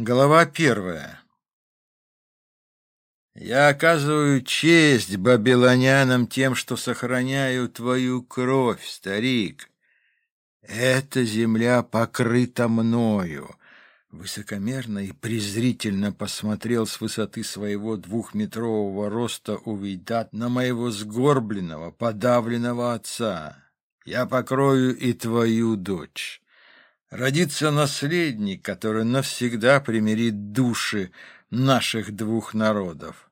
Глава первая. Я оказываю честь бабилонянам тем, что сохраняю твою кровь, старик. Эта земля покрыта мною. Высокомерно и презрительно посмотрел с высоты своего двухметрового роста Увейдат на моего сгорбленного, подавленного отца. Я покрою и твою дочь. Родится наследник, который навсегда примирит души наших двух народов.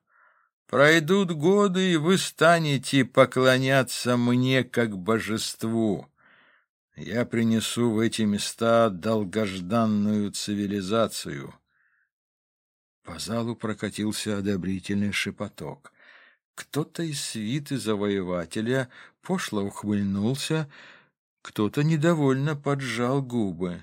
Пройдут годы, и вы станете поклоняться мне как божеству. Я принесу в эти места долгожданную цивилизацию. По залу прокатился одобрительный шепоток. Кто-то из свиты завоевателя пошло ухмыльнулся, кто-то недовольно поджал губы.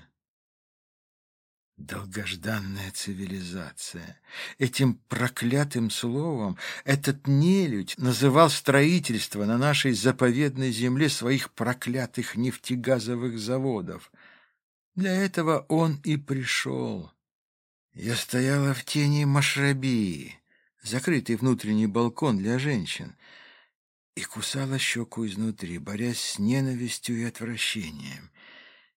Долгожданная цивилизация. Этим проклятым словом этот нелюдь называл строительство на нашей заповедной земле своих проклятых нефтегазовых заводов. Для этого он и пришел. Я стояла в тени Машрабии, закрытый внутренний балкон для женщин — и кусала щеку изнутри, борясь с ненавистью и отвращением.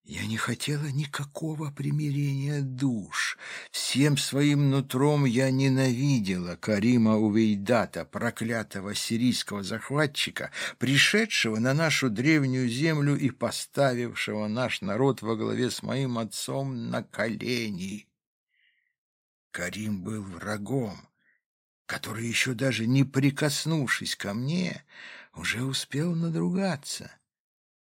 Я не хотела никакого примирения душ. Всем своим нутром я ненавидела Карима Увейдата, проклятого сирийского захватчика, пришедшего на нашу древнюю землю и поставившего наш народ во главе с моим отцом на колени. Карим был врагом, который еще даже не прикоснувшись ко мне, уже успел надругаться.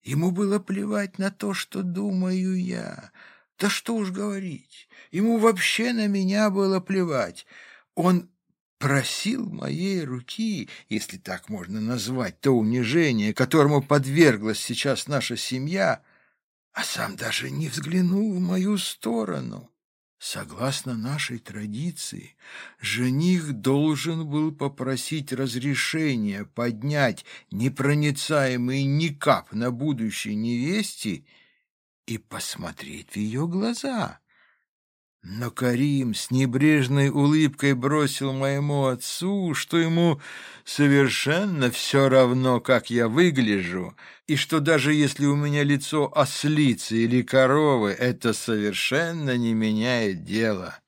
Ему было плевать на то, что думаю я. Да что уж говорить, ему вообще на меня было плевать. Он просил моей руки, если так можно назвать то унижение, которому подверглась сейчас наша семья, а сам даже не взглянул в мою сторону. Согласно нашей традиции, жених должен был попросить разрешения поднять непроницаемый никап на будущей невесте и посмотреть в ее глаза. Но Карим с небрежной улыбкой бросил моему отцу, что ему совершенно все равно, как я выгляжу, и что даже если у меня лицо ослицы или коровы, это совершенно не меняет дело.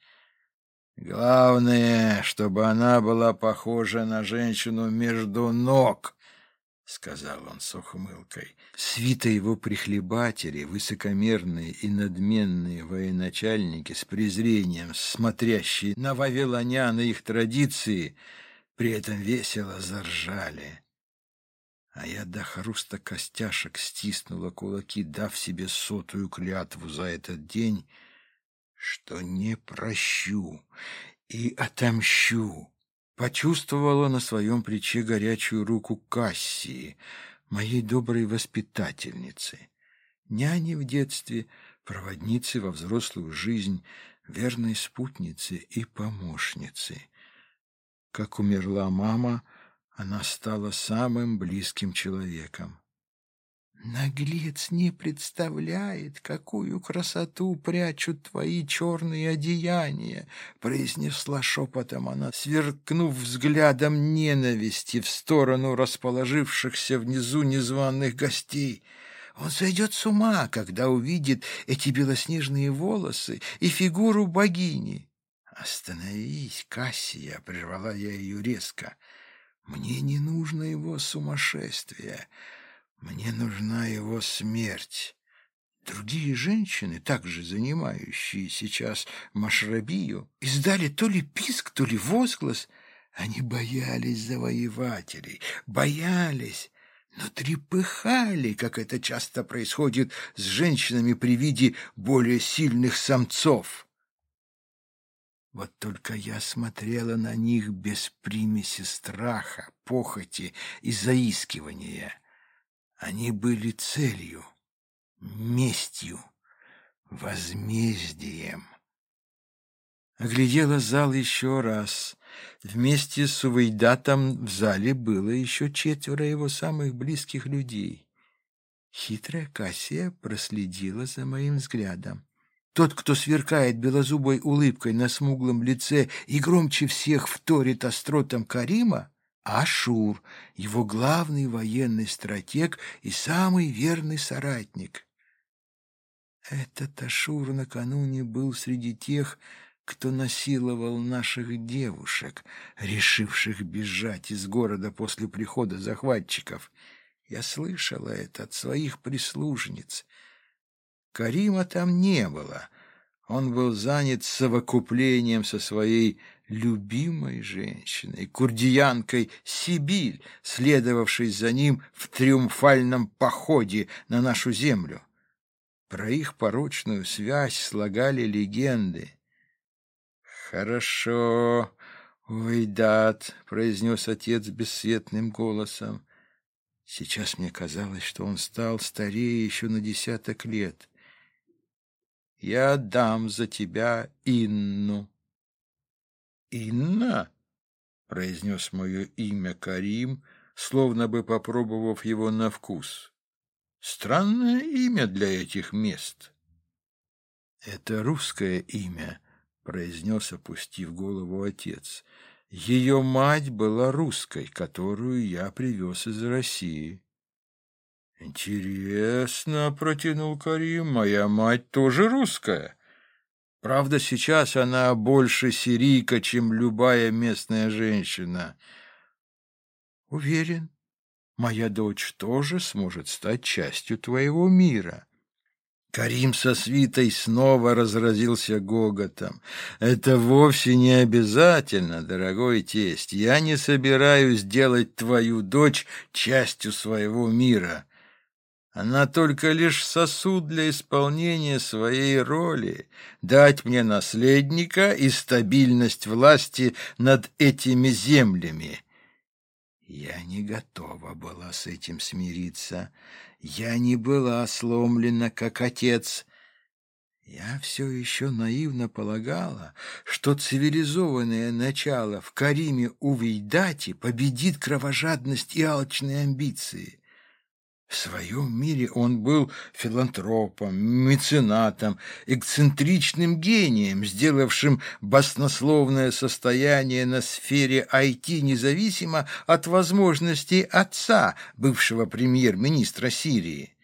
Главное, чтобы она была похожа на женщину между ног, — сказал он с ухмылкой. Свита его прихлебатели, высокомерные и надменные военачальники с презрением, смотрящие на вавилонян и их традиции, при этом весело заржали. А я до хруста костяшек стиснула кулаки, дав себе сотую клятву за этот день, что не прощу и отомщу почувствовала на своем плече горячую руку Кассии, моей доброй воспитательницы, няни в детстве, проводницы во взрослую жизнь, верной спутницы и помощницы. Как умерла мама, она стала самым близким человеком. Наглец не представляет, какую красоту прячут твои черные одеяния, произнесла шепотом она, сверкнув взглядом ненависти в сторону расположившихся внизу незваных гостей. Он сойдет с ума, когда увидит эти белоснежные волосы и фигуру богини. «Остановись, Кассия!» — прервала я ее резко. «Мне не нужно его сумасшествие». Мне нужна его смерть. Другие женщины, также занимающие сейчас Машрабию, издали то ли писк, то ли возглас. Они боялись завоевателей, боялись, но трепыхали, как это часто происходит с женщинами при виде более сильных самцов. Вот только я смотрела на них без примеси страха, похоти и заискивания. Они были целью, местью, возмездием. Оглядела зал еще раз. Вместе с Увейдатом в зале было еще четверо его самых близких людей. Хитрая Кассия проследила за моим взглядом. Тот, кто сверкает белозубой улыбкой на смуглом лице и громче всех вторит остротом Карима, Ашур, его главный военный стратег и самый верный соратник. Этот Ашур накануне был среди тех, кто насиловал наших девушек, решивших бежать из города после прихода захватчиков. Я слышала это от своих прислужниц. Карима там не было. Он был занят совокуплением со своей любимой женщиной, курдиянкой Сибиль, следовавшей за ним в триумфальном походе на нашу землю. Про их порочную связь слагали легенды. «Хорошо, Уйдат», — произнес отец бесцветным голосом. Сейчас мне казалось, что он стал старее еще на десяток лет. «Я дам за тебя Инну». «Инна?» — произнес мое имя Карим, словно бы попробовав его на вкус. «Странное имя для этих мест». «Это русское имя», произнес, опустив голову отец. Ее мать была русской, которую я привез из России. «Интересно», — протянул Карим, — «моя мать тоже русская. Правда, сейчас она больше сирийка, чем любая местная женщина». «Уверен, моя дочь тоже сможет стать частью твоего мира». Карим со свитой снова разразился гоготом. «Это вовсе не обязательно, дорогой тесть. Я не собираюсь делать твою дочь частью своего мира. Она только лишь сосуд для исполнения своей роли, дать мне наследника и стабильность власти над этими землями. Я не готова была с этим смириться. Я не была сломлена, как отец. Я все еще наивно полагала, что цивилизованное начало в Кариме Увейдати победит кровожадность и алчные амбиции. В своем мире он был филантропом, меценатом, эксцентричным гением, сделавшим баснословное состояние на сфере IT независимо от возможностей отца, бывшего премьер-министра Сирии.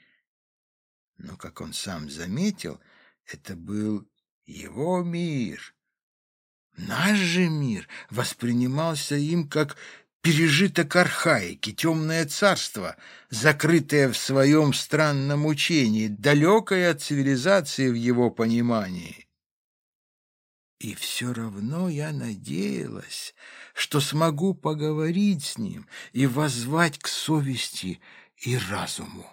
Но, как он сам заметил, это был его мир. Наш же мир воспринимался им как пережиток архаики, темное царство, закрытое в своем странном учении, далекое от цивилизации в его понимании. И все равно я надеялась, что смогу поговорить с ним и воззвать к совести и разуму.